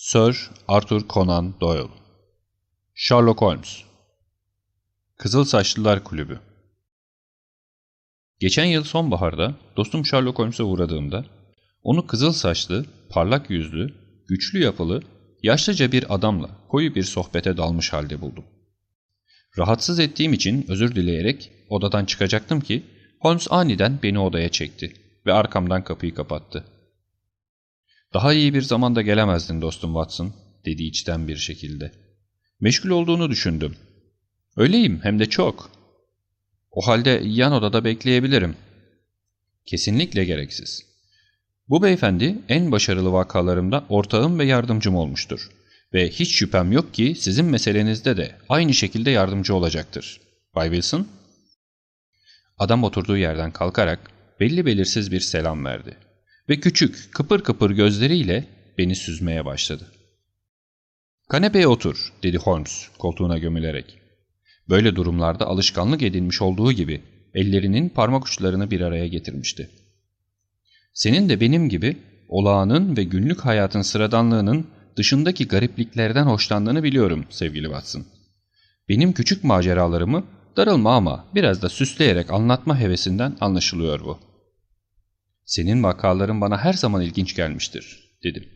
Sir Arthur Conan Doyle Sherlock Holmes Kızıl Saçlılar Kulübü Geçen yıl sonbaharda dostum Sherlock Holmes'a uğradığımda onu kızıl saçlı, parlak yüzlü, güçlü yapılı, yaşlıca bir adamla koyu bir sohbete dalmış halde buldum. Rahatsız ettiğim için özür dileyerek odadan çıkacaktım ki Holmes aniden beni odaya çekti ve arkamdan kapıyı kapattı. ''Daha iyi bir zamanda gelemezdin dostum Watson.'' dedi içten bir şekilde. ''Meşgul olduğunu düşündüm.'' ''Öyleyim hem de çok.'' ''O halde yan odada bekleyebilirim.'' ''Kesinlikle gereksiz.'' Bu beyefendi en başarılı vakalarımda ortağım ve yardımcım olmuştur. Ve hiç şüphem yok ki sizin meselenizde de aynı şekilde yardımcı olacaktır. Bay Wilson? Adam oturduğu yerden kalkarak belli belirsiz bir selam verdi. Ve küçük, kıpır kıpır gözleriyle beni süzmeye başladı. ''Kanepeye otur.'' dedi Holmes koltuğuna gömülerek. Böyle durumlarda alışkanlık edinmiş olduğu gibi ellerinin parmak uçlarını bir araya getirmişti. Senin de benim gibi olağanın ve günlük hayatın sıradanlığının dışındaki garipliklerden hoşlandığını biliyorum sevgili Watson. Benim küçük maceralarımı darılma ama biraz da süsleyerek anlatma hevesinden anlaşılıyor bu. Senin vakaların bana her zaman ilginç gelmiştir, dedim.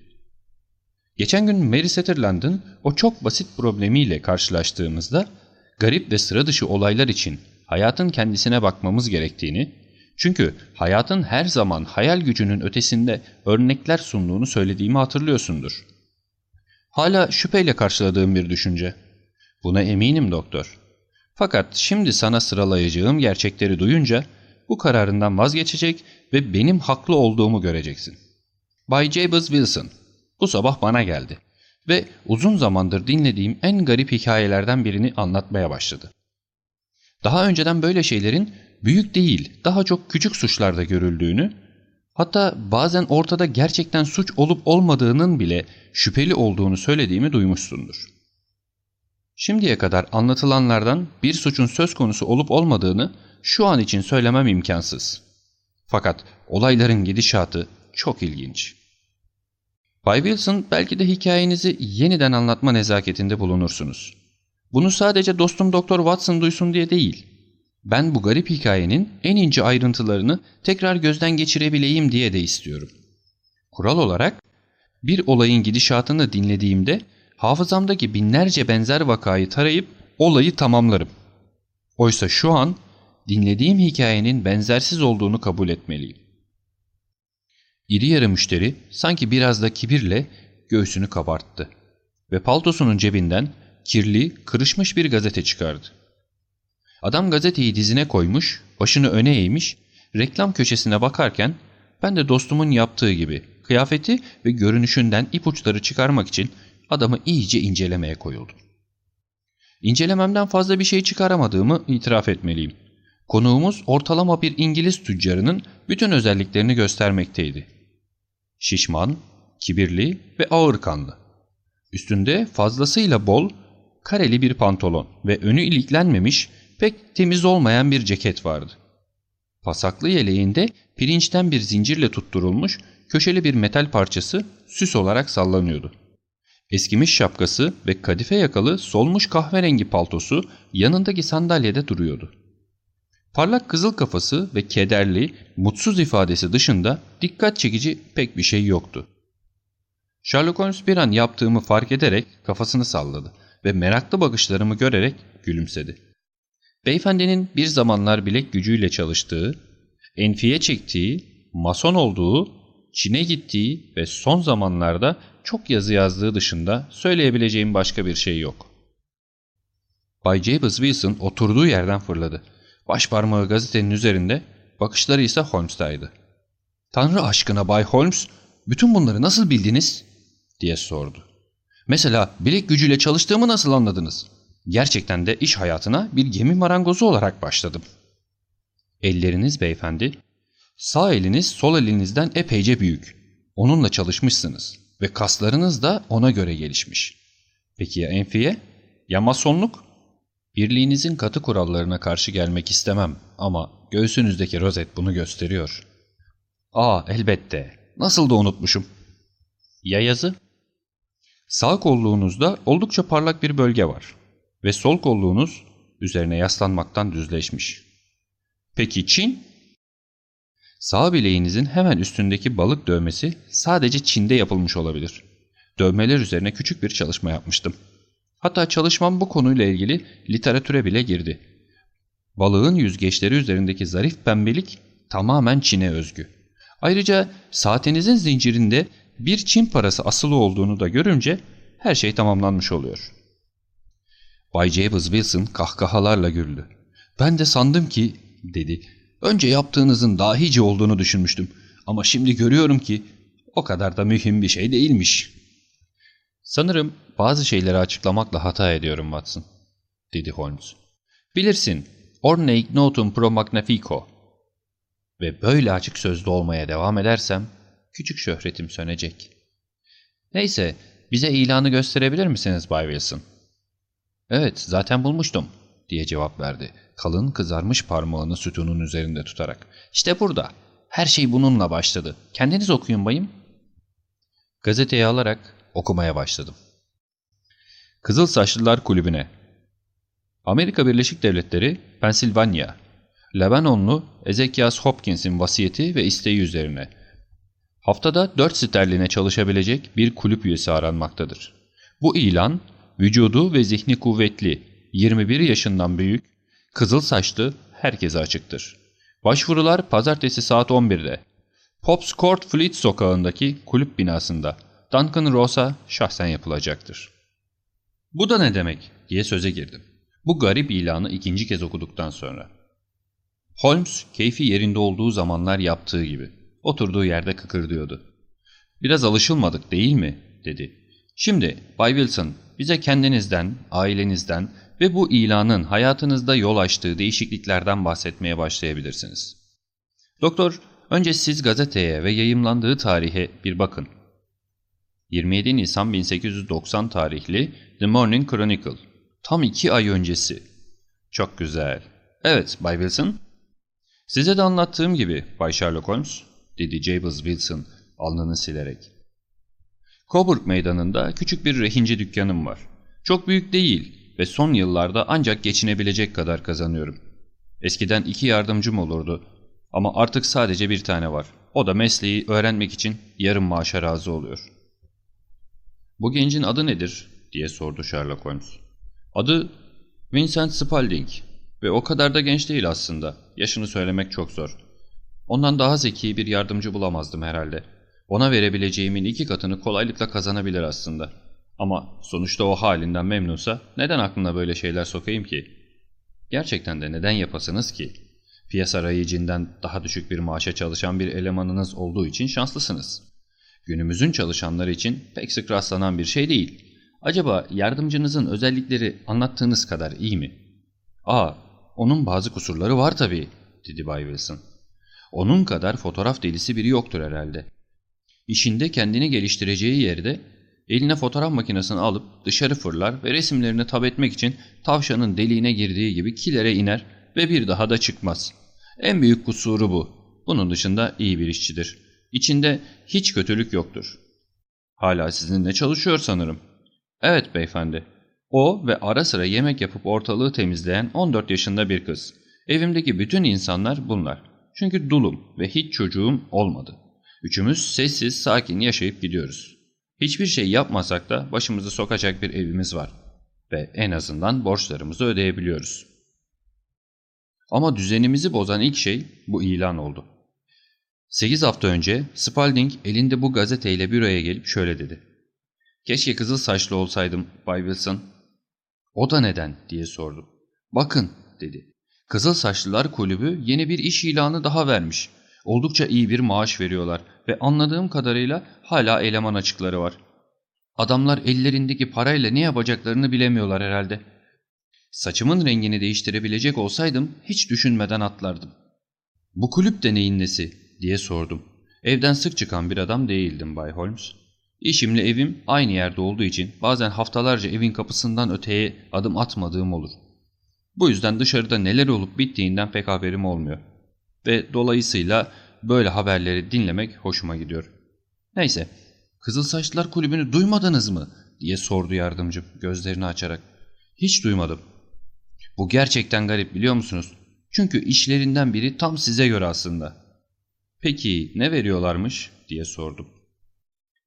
Geçen gün Mary Sutherland'ın o çok basit problemiyle karşılaştığımızda garip ve sıra dışı olaylar için hayatın kendisine bakmamız gerektiğini, çünkü hayatın her zaman hayal gücünün ötesinde örnekler sunduğunu söylediğimi hatırlıyorsundur. Hala şüpheyle karşıladığım bir düşünce. Buna eminim doktor. Fakat şimdi sana sıralayacağım gerçekleri duyunca bu kararından vazgeçecek ve benim haklı olduğumu göreceksin. Bay Jabez Wilson bu sabah bana geldi ve uzun zamandır dinlediğim en garip hikayelerden birini anlatmaya başladı. Daha önceden böyle şeylerin büyük değil daha çok küçük suçlarda görüldüğünü, hatta bazen ortada gerçekten suç olup olmadığının bile şüpheli olduğunu söylediğimi duymuşsundur. Şimdiye kadar anlatılanlardan bir suçun söz konusu olup olmadığını şu an için söylemem imkansız. Fakat olayların gidişatı çok ilginç. Bay Wilson belki de hikayenizi yeniden anlatma nezaketinde bulunursunuz. Bunu sadece dostum Doktor Watson duysun diye değil. Ben bu garip hikayenin en ince ayrıntılarını tekrar gözden geçirebileyim diye de istiyorum. Kural olarak bir olayın gidişatını dinlediğimde hafızamdaki binlerce benzer vakayı tarayıp olayı tamamlarım. Oysa şu an dinlediğim hikayenin benzersiz olduğunu kabul etmeliyim. İri yarı müşteri sanki biraz da kibirle göğsünü kabarttı ve paltosunun cebinden kirli, kırışmış bir gazete çıkardı. Adam gazeteyi dizine koymuş, başını öne eğmiş, reklam köşesine bakarken ben de dostumun yaptığı gibi kıyafeti ve görünüşünden ipuçları çıkarmak için adamı iyice incelemeye koyuldum. İncelememden fazla bir şey çıkaramadığımı itiraf etmeliyim. Konuğumuz ortalama bir İngiliz tüccarının bütün özelliklerini göstermekteydi. Şişman, kibirli ve ağır kanlı. Üstünde fazlasıyla bol, kareli bir pantolon ve önü iliklenmemiş, pek temiz olmayan bir ceket vardı. Pasaklı yeleğinde pirinçten bir zincirle tutturulmuş köşeli bir metal parçası süs olarak sallanıyordu. Eskimiş şapkası ve kadife yakalı solmuş kahverengi paltosu yanındaki sandalyede duruyordu. Parlak kızıl kafası ve kederli, mutsuz ifadesi dışında dikkat çekici pek bir şey yoktu. Sherlock Holmes bir an yaptığımı fark ederek kafasını salladı ve meraklı bakışlarımı görerek gülümsedi. Beyefendinin bir zamanlar bilek gücüyle çalıştığı, enfiye çektiği, mason olduğu, Çin'e gittiği ve son zamanlarda çok yazı yazdığı dışında söyleyebileceğim başka bir şey yok. Bay Jabez Wilson oturduğu yerden fırladı. Baş parmağı gazetenin üzerinde, bakışları ise Holmes'taydı. ''Tanrı aşkına Bay Holmes, bütün bunları nasıl bildiniz?'' diye sordu. ''Mesela bilek gücüyle çalıştığımı nasıl anladınız? Gerçekten de iş hayatına bir gemi marangozu olarak başladım.'' ''Elleriniz beyefendi, sağ eliniz sol elinizden epeyce büyük. Onunla çalışmışsınız ve kaslarınız da ona göre gelişmiş. Peki ya enfiye? Ya masonluk? Birliğinizin katı kurallarına karşı gelmek istemem ama göğsünüzdeki rozet bunu gösteriyor. Aa elbette. Nasıl da unutmuşum. Ya yazı? Sağ kolluğunuzda oldukça parlak bir bölge var ve sol kolluğunuz üzerine yaslanmaktan düzleşmiş. Peki Çin? Sağ bileğinizin hemen üstündeki balık dövmesi sadece Çin'de yapılmış olabilir. Dövmeler üzerine küçük bir çalışma yapmıştım. Hatta çalışmam bu konuyla ilgili literatüre bile girdi. Balığın yüzgeçleri üzerindeki zarif pembelik tamamen Çin'e özgü. Ayrıca saatinizin zincirinde bir Çin parası asılı olduğunu da görünce her şey tamamlanmış oluyor. Bay Jabez Wilson kahkahalarla güldü. Ben de sandım ki, dedi, önce yaptığınızın dahice olduğunu düşünmüştüm. Ama şimdi görüyorum ki o kadar da mühim bir şey değilmiş. Sanırım bazı şeyleri açıklamakla hata ediyorum Watson, dedi Holmes. Bilirsin, orne notum pro magnifico. Ve böyle açık sözlü olmaya devam edersem küçük şöhretim sönecek. Neyse, bize ilanı gösterebilir misiniz Bay Wilson? Evet, zaten bulmuştum, diye cevap verdi. Kalın kızarmış parmağını sütunun üzerinde tutarak. İşte burada. Her şey bununla başladı. Kendiniz okuyun bayım. Gazeteyi alarak okumaya başladım. Kızıl Saçlılar Kulübü'ne Amerika Birleşik Devletleri, Pensilvanya, Lebanonlu Ezekias Hopkins'in vasiyeti ve isteği üzerine haftada 4 sterline çalışabilecek bir kulüp üyesi aranmaktadır. Bu ilan, vücudu ve zihni kuvvetli, 21 yaşından büyük, kızıl saçlı herkese açıktır. Başvurular pazartesi saat 11'de. Pops Court Fleet sokağındaki kulüp binasında Duncan Rosa şahsen yapılacaktır. Bu da ne demek diye söze girdim. Bu garip ilanı ikinci kez okuduktan sonra. Holmes keyfi yerinde olduğu zamanlar yaptığı gibi. Oturduğu yerde kıkırdıyordu. Biraz alışılmadık değil mi? dedi. Şimdi Bay Wilson bize kendinizden, ailenizden ve bu ilanın hayatınızda yol açtığı değişikliklerden bahsetmeye başlayabilirsiniz. Doktor, önce siz gazeteye ve yayımlandığı tarihe bir bakın. 27 Nisan 1890 tarihli The Morning Chronicle. Tam iki ay öncesi. Çok güzel. Evet Bay Wilson. Size de anlattığım gibi Bay Sherlock Holmes, dedi Jabez Wilson alnını silerek. Coburg meydanında küçük bir rehinci dükkanım var. Çok büyük değil ve son yıllarda ancak geçinebilecek kadar kazanıyorum. Eskiden iki yardımcım olurdu ama artık sadece bir tane var. O da mesleği öğrenmek için yarım maaşa razı oluyor. Bu gencin adı nedir? diye sordu Sherlock Holmes. Adı Vincent Spalding ve o kadar da genç değil aslında. Yaşını söylemek çok zor. Ondan daha zeki bir yardımcı bulamazdım herhalde. Ona verebileceğimin iki katını kolaylıkla kazanabilir aslında. Ama sonuçta o halinden memnunsa neden aklına böyle şeyler sokayım ki? Gerçekten de neden yapasınız ki? Piyasa rayicinden daha düşük bir maaşa çalışan bir elemanınız olduğu için şanslısınız. Günümüzün çalışanları için pek sık rastlanan bir şey değil. Acaba yardımcınızın özellikleri anlattığınız kadar iyi mi? Aa, onun bazı kusurları var tabii, dedi Bay Wilson. Onun kadar fotoğraf delisi biri yoktur herhalde. İşinde kendini geliştireceği yerde eline fotoğraf makinesini alıp dışarı fırlar ve resimlerini tab etmek için tavşanın deliğine girdiği gibi kilere iner ve bir daha da çıkmaz. En büyük kusuru bu. Bunun dışında iyi bir işçidir. İçinde hiç kötülük yoktur. Hala sizinle çalışıyor sanırım. Evet beyefendi. O ve ara sıra yemek yapıp ortalığı temizleyen 14 yaşında bir kız. Evimdeki bütün insanlar bunlar. Çünkü dulum ve hiç çocuğum olmadı. Üçümüz sessiz sakin yaşayıp gidiyoruz. Hiçbir şey yapmasak da başımızı sokacak bir evimiz var. Ve en azından borçlarımızı ödeyebiliyoruz. Ama düzenimizi bozan ilk şey bu ilan oldu. 8 hafta önce Spalding elinde bu gazeteyle büroya gelip şöyle dedi. Keşke kızıl saçlı olsaydım Bay Wilson. O da neden diye sordu. Bakın dedi. Kızıl Saçlılar Kulübü yeni bir iş ilanı daha vermiş. Oldukça iyi bir maaş veriyorlar ve anladığım kadarıyla hala eleman açıkları var. Adamlar ellerindeki parayla ne yapacaklarını bilemiyorlar herhalde. Saçımın rengini değiştirebilecek olsaydım hiç düşünmeden atlardım. Bu kulüp de neyin nesi diye sordum. Evden sık çıkan bir adam değildim Bay Holmes. İşimle evim aynı yerde olduğu için bazen haftalarca evin kapısından öteye adım atmadığım olur. Bu yüzden dışarıda neler olup bittiğinden pek haberim olmuyor. Ve dolayısıyla böyle haberleri dinlemek hoşuma gidiyor. Neyse, Kızıl Saçlılar Kulübü'nü duymadınız mı? diye sordu yardımcım gözlerini açarak. Hiç duymadım. Bu gerçekten garip biliyor musunuz? Çünkü işlerinden biri tam size göre aslında. Peki ne veriyorlarmış diye sordum.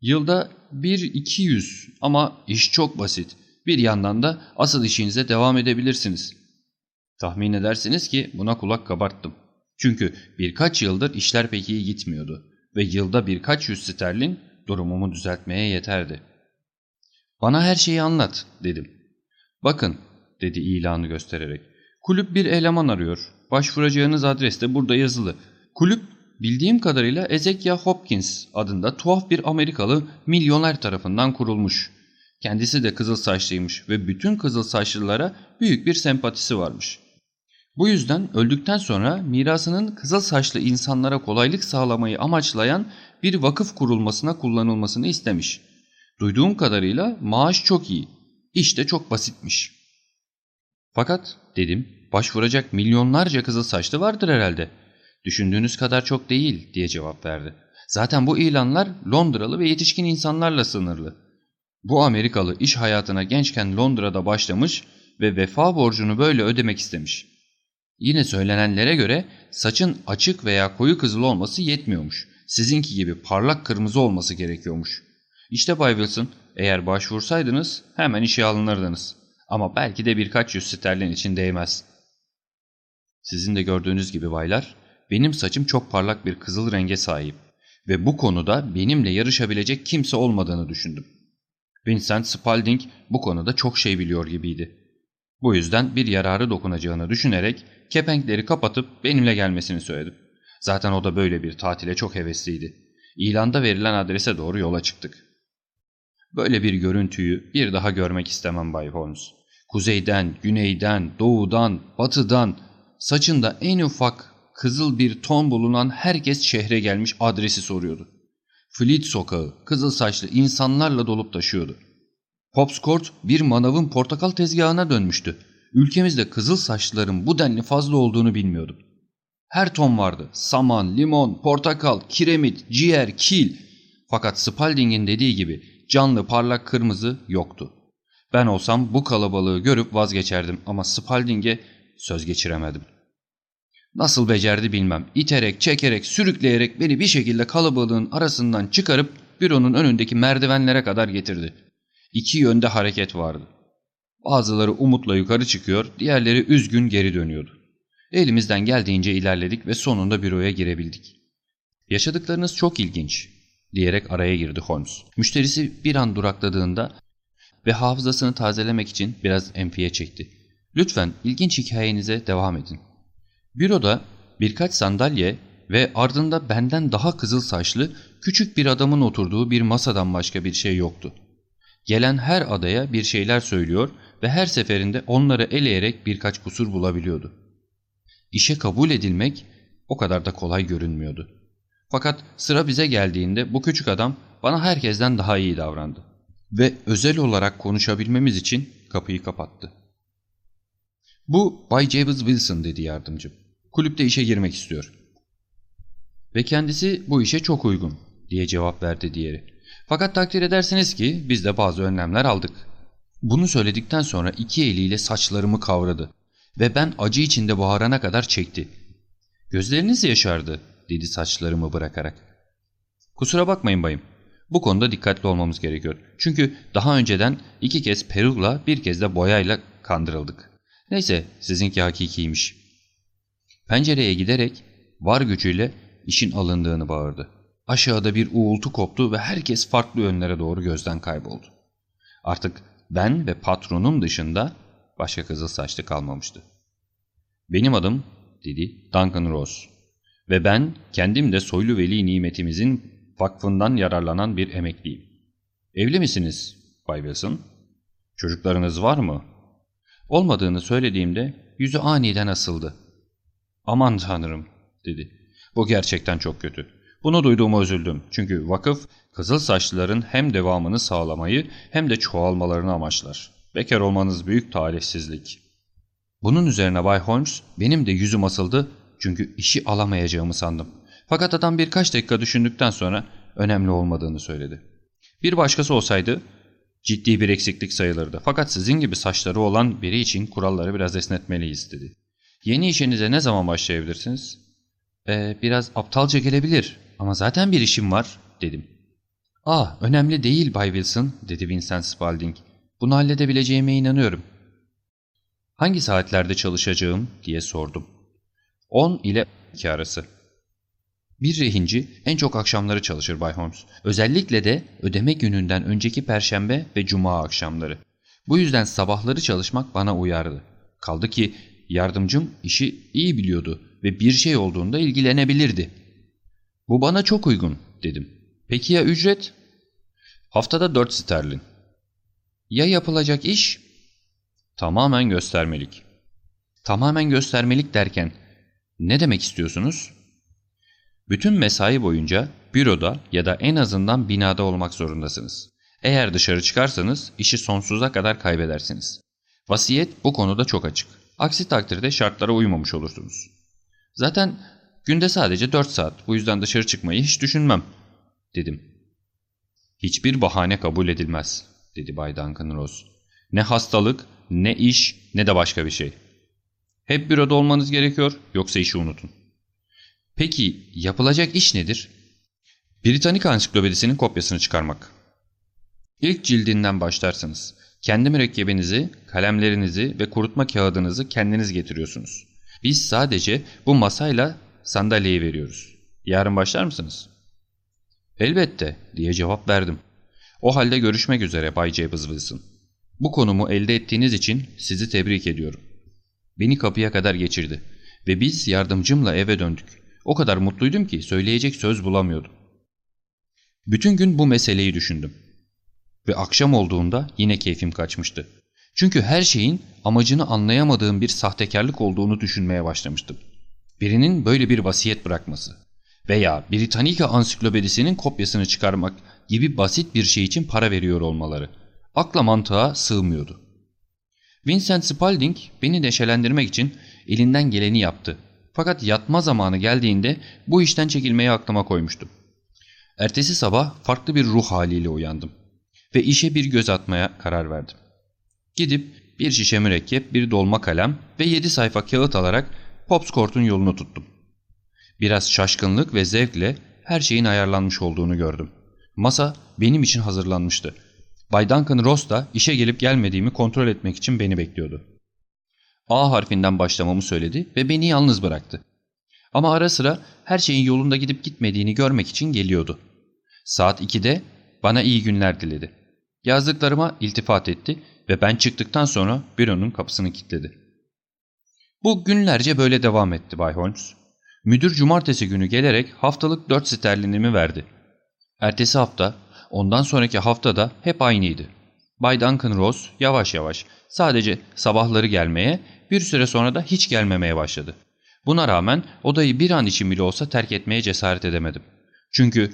Yılda bir iki yüz ama iş çok basit. Bir yandan da asıl işinize devam edebilirsiniz. Tahmin edersiniz ki buna kulak kabarttım. Çünkü birkaç yıldır işler pek iyi gitmiyordu ve yılda birkaç yüz sterlin durumumu düzeltmeye yeterdi. Bana her şeyi anlat dedim. Bakın dedi ilanı göstererek. Kulüp bir eleman arıyor. Başvuracağınız adres de burada yazılı. Kulüp bildiğim kadarıyla Ezekiel Hopkins adında tuhaf bir Amerikalı milyoner tarafından kurulmuş. Kendisi de kızıl saçlıymış ve bütün kızıl saçlılara büyük bir sempatisi varmış. Bu yüzden öldükten sonra mirasının kızıl saçlı insanlara kolaylık sağlamayı amaçlayan bir vakıf kurulmasına kullanılmasını istemiş. Duyduğum kadarıyla maaş çok iyi, iş de çok basitmiş. Fakat dedim başvuracak milyonlarca kızıl saçlı vardır herhalde. Düşündüğünüz kadar çok değil diye cevap verdi. Zaten bu ilanlar Londralı ve yetişkin insanlarla sınırlı. Bu Amerikalı iş hayatına gençken Londra'da başlamış ve vefa borcunu böyle ödemek istemiş. Yine söylenenlere göre saçın açık veya koyu kızıl olması yetmiyormuş. Sizinki gibi parlak kırmızı olması gerekiyormuş. İşte Bay Wilson eğer başvursaydınız hemen işe alınırdınız. Ama belki de birkaç yüz sterlin için değmez. Sizin de gördüğünüz gibi baylar, benim saçım çok parlak bir kızıl renge sahip ve bu konuda benimle yarışabilecek kimse olmadığını düşündüm. Vincent Spalding bu konuda çok şey biliyor gibiydi. Bu yüzden bir yararı dokunacağını düşünerek kepenkleri kapatıp benimle gelmesini söyledim. Zaten o da böyle bir tatile çok hevesliydi. İlanda verilen adrese doğru yola çıktık. Böyle bir görüntüyü bir daha görmek istemem Bay Holmes. Kuzeyden, güneyden, doğudan, batıdan, saçında en ufak kızıl bir ton bulunan herkes şehre gelmiş adresi soruyordu. Fleet sokağı kızıl saçlı insanlarla dolup taşıyordu. Pops Court bir manavın portakal tezgahına dönmüştü. Ülkemizde kızıl saçlıların bu denli fazla olduğunu bilmiyordum. Her ton vardı. Saman, limon, portakal, kiremit, ciğer, kil. Fakat Spalding'in dediği gibi canlı parlak kırmızı yoktu. Ben olsam bu kalabalığı görüp vazgeçerdim ama Spalding'e söz geçiremedim. Nasıl becerdi bilmem. İterek, çekerek, sürükleyerek beni bir şekilde kalabalığın arasından çıkarıp büronun önündeki merdivenlere kadar getirdi. İki yönde hareket vardı. Bazıları umutla yukarı çıkıyor, diğerleri üzgün geri dönüyordu. Elimizden geldiğince ilerledik ve sonunda büroya girebildik. Yaşadıklarınız çok ilginç diyerek araya girdi Holmes. Müşterisi bir an durakladığında ve hafızasını tazelemek için biraz enfiye çekti. Lütfen ilginç hikayenize devam edin. Büroda birkaç sandalye ve ardında benden daha kızıl saçlı küçük bir adamın oturduğu bir masadan başka bir şey yoktu. Gelen her adaya bir şeyler söylüyor ve her seferinde onları eleyerek birkaç kusur bulabiliyordu. İşe kabul edilmek o kadar da kolay görünmüyordu. Fakat sıra bize geldiğinde bu küçük adam bana herkesten daha iyi davrandı. Ve özel olarak konuşabilmemiz için kapıyı kapattı. Bu Bay Jabez Wilson dedi yardımcım. Kulüpte işe girmek istiyor. Ve kendisi bu işe çok uygun diye cevap verdi diğeri. Fakat takdir edersiniz ki biz de bazı önlemler aldık. Bunu söyledikten sonra iki eliyle saçlarımı kavradı ve ben acı içinde bağırana kadar çekti. Gözleriniz yaşardı dedi saçlarımı bırakarak. Kusura bakmayın bayım. Bu konuda dikkatli olmamız gerekiyor. Çünkü daha önceden iki kez perukla bir kez de boyayla kandırıldık. Neyse sizinki hakikiymiş. Pencereye giderek var gücüyle işin alındığını bağırdı. Aşağıda bir uğultu koptu ve herkes farklı yönlere doğru gözden kayboldu. Artık ben ve patronum dışında başka kızıl saçlı kalmamıştı. Benim adım dedi Duncan Rose ve ben kendim de soylu veli nimetimizin vakfından yararlanan bir emekliyim. Evli misiniz Bay Wilson? Çocuklarınız var mı? Olmadığını söylediğimde yüzü aniden asıldı. Aman tanrım dedi. Bu gerçekten çok kötü. Bunu duyduğuma üzüldüm. Çünkü vakıf kızıl saçlıların hem devamını sağlamayı hem de çoğalmalarını amaçlar. Bekar olmanız büyük talihsizlik. Bunun üzerine Bay Holmes benim de yüzüm asıldı çünkü işi alamayacağımı sandım. Fakat adam birkaç dakika düşündükten sonra önemli olmadığını söyledi. Bir başkası olsaydı Ciddi bir eksiklik sayılırdı. Fakat sizin gibi saçları olan biri için kuralları biraz esnetmeliyiz dedi. Yeni işinize ne zaman başlayabilirsiniz? Ee, biraz aptalca gelebilir ama zaten bir işim var dedim. Ah önemli değil Bay Wilson dedi Vincent Spalding. Bunu halledebileceğime inanıyorum. Hangi saatlerde çalışacağım diye sordum. 10 ile 2 arası. Bir rehinci en çok akşamları çalışır Bay Holmes. Özellikle de ödeme gününden önceki perşembe ve cuma akşamları. Bu yüzden sabahları çalışmak bana uyardı. Kaldı ki yardımcım işi iyi biliyordu ve bir şey olduğunda ilgilenebilirdi. Bu bana çok uygun dedim. Peki ya ücret? Haftada 4 sterlin. Ya yapılacak iş? Tamamen göstermelik. Tamamen göstermelik derken ne demek istiyorsunuz? Bütün mesai boyunca büroda ya da en azından binada olmak zorundasınız. Eğer dışarı çıkarsanız işi sonsuza kadar kaybedersiniz. Vasiyet bu konuda çok açık. Aksi takdirde şartlara uymamış olursunuz. Zaten günde sadece 4 saat bu yüzden dışarı çıkmayı hiç düşünmem dedim. Hiçbir bahane kabul edilmez dedi Bay Duncan Rose. Ne hastalık, ne iş, ne de başka bir şey. Hep büroda olmanız gerekiyor yoksa işi unutun. Peki yapılacak iş nedir? Britanik Ansiklopedisinin kopyasını çıkarmak. İlk cildinden başlarsınız. Kendi mürekkebinizi, kalemlerinizi ve kurutma kağıdınızı kendiniz getiriyorsunuz. Biz sadece bu masayla sandalyeyi veriyoruz. Yarın başlar mısınız? Elbette diye cevap verdim. O halde görüşmek üzere Bay Jabez Wilson. Bu konumu elde ettiğiniz için sizi tebrik ediyorum. Beni kapıya kadar geçirdi ve biz yardımcımla eve döndük. O kadar mutluydum ki söyleyecek söz bulamıyordum. Bütün gün bu meseleyi düşündüm. Ve akşam olduğunda yine keyfim kaçmıştı. Çünkü her şeyin amacını anlayamadığım bir sahtekarlık olduğunu düşünmeye başlamıştım. Birinin böyle bir vasiyet bırakması veya Britannica ansiklopedisinin kopyasını çıkarmak gibi basit bir şey için para veriyor olmaları akla mantığa sığmıyordu. Vincent Spalding beni neşelendirmek için elinden geleni yaptı. Fakat yatma zamanı geldiğinde bu işten çekilmeyi aklıma koymuştum. Ertesi sabah farklı bir ruh haliyle uyandım ve işe bir göz atmaya karar verdim. Gidip bir şişe mürekkep, bir dolma kalem ve yedi sayfa kağıt alarak Popscort'un yolunu tuttum. Biraz şaşkınlık ve zevkle her şeyin ayarlanmış olduğunu gördüm. Masa benim için hazırlanmıştı. Bay Duncan Ross da işe gelip gelmediğimi kontrol etmek için beni bekliyordu. A harfinden başlamamı söyledi ve beni yalnız bıraktı. Ama ara sıra her şeyin yolunda gidip gitmediğini görmek için geliyordu. Saat 2'de bana iyi günler diledi. Yazdıklarıma iltifat etti ve ben çıktıktan sonra büronun kapısını kilitledi. Bu günlerce böyle devam etti Bay Holmes. Müdür cumartesi günü gelerek haftalık 4 sterlinimi verdi. Ertesi hafta, ondan sonraki hafta da hep aynıydı. Bay Duncan Ross yavaş yavaş sadece sabahları gelmeye, bir süre sonra da hiç gelmemeye başladı. Buna rağmen odayı bir an için bile olsa terk etmeye cesaret edemedim. Çünkü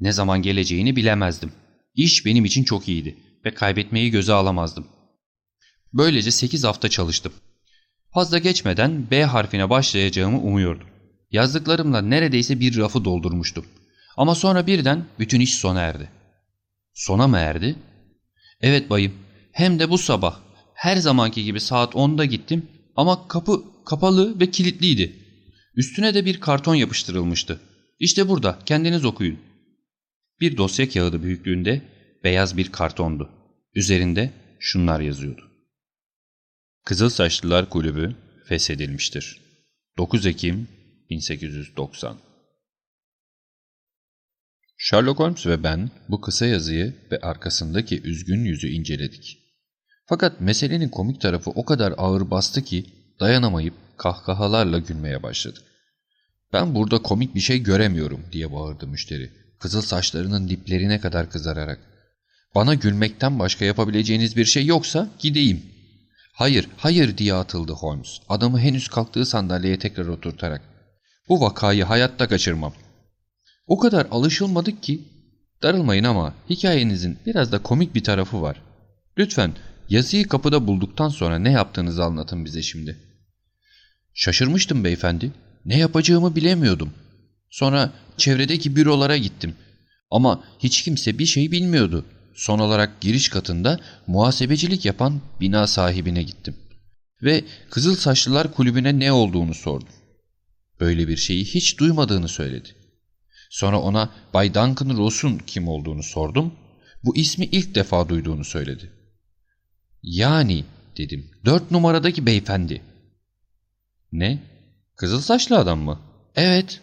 ne zaman geleceğini bilemezdim. İş benim için çok iyiydi ve kaybetmeyi göze alamazdım. Böylece 8 hafta çalıştım. Fazla geçmeden B harfine başlayacağımı umuyordum. Yazdıklarımla neredeyse bir rafı doldurmuştum. Ama sonra birden bütün iş sona erdi. Sona mı erdi? Evet bayım. Hem de bu sabah. Her zamanki gibi saat 10'da gittim ama kapı kapalı ve kilitliydi. Üstüne de bir karton yapıştırılmıştı. İşte burada kendiniz okuyun. Bir dosya kağıdı büyüklüğünde beyaz bir kartondu. Üzerinde şunlar yazıyordu. Kızıl Saçlılar Kulübü feshedilmiştir. 9 Ekim 1890 Sherlock Holmes ve ben bu kısa yazıyı ve arkasındaki üzgün yüzü inceledik. Fakat meselenin komik tarafı o kadar ağır bastı ki dayanamayıp kahkahalarla gülmeye başladık. Ben burada komik bir şey göremiyorum diye bağırdı müşteri. Kızıl saçlarının diplerine kadar kızararak. Bana gülmekten başka yapabileceğiniz bir şey yoksa gideyim. Hayır, hayır diye atıldı Holmes. Adamı henüz kalktığı sandalyeye tekrar oturtarak. Bu vakayı hayatta kaçırmam. O kadar alışılmadık ki. Darılmayın ama hikayenizin biraz da komik bir tarafı var. Lütfen yazıyı kapıda bulduktan sonra ne yaptığınızı anlatın bize şimdi. Şaşırmıştım beyefendi. Ne yapacağımı bilemiyordum. Sonra çevredeki bürolara gittim. Ama hiç kimse bir şey bilmiyordu. son olarak giriş katında muhasebecilik yapan bina sahibine gittim. Ve Kızıl Saçlılar Kulübü'ne ne olduğunu sordum. Böyle bir şeyi hiç duymadığını söyledi. Sonra ona Bay Duncan Ross'un kim olduğunu sordum. Bu ismi ilk defa duyduğunu söyledi. Yani dedim dört numaradaki beyefendi. Ne? Kızıl saçlı adam mı? Evet.